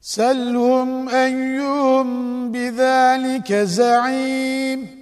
سلهم أيهم بذلك زعيم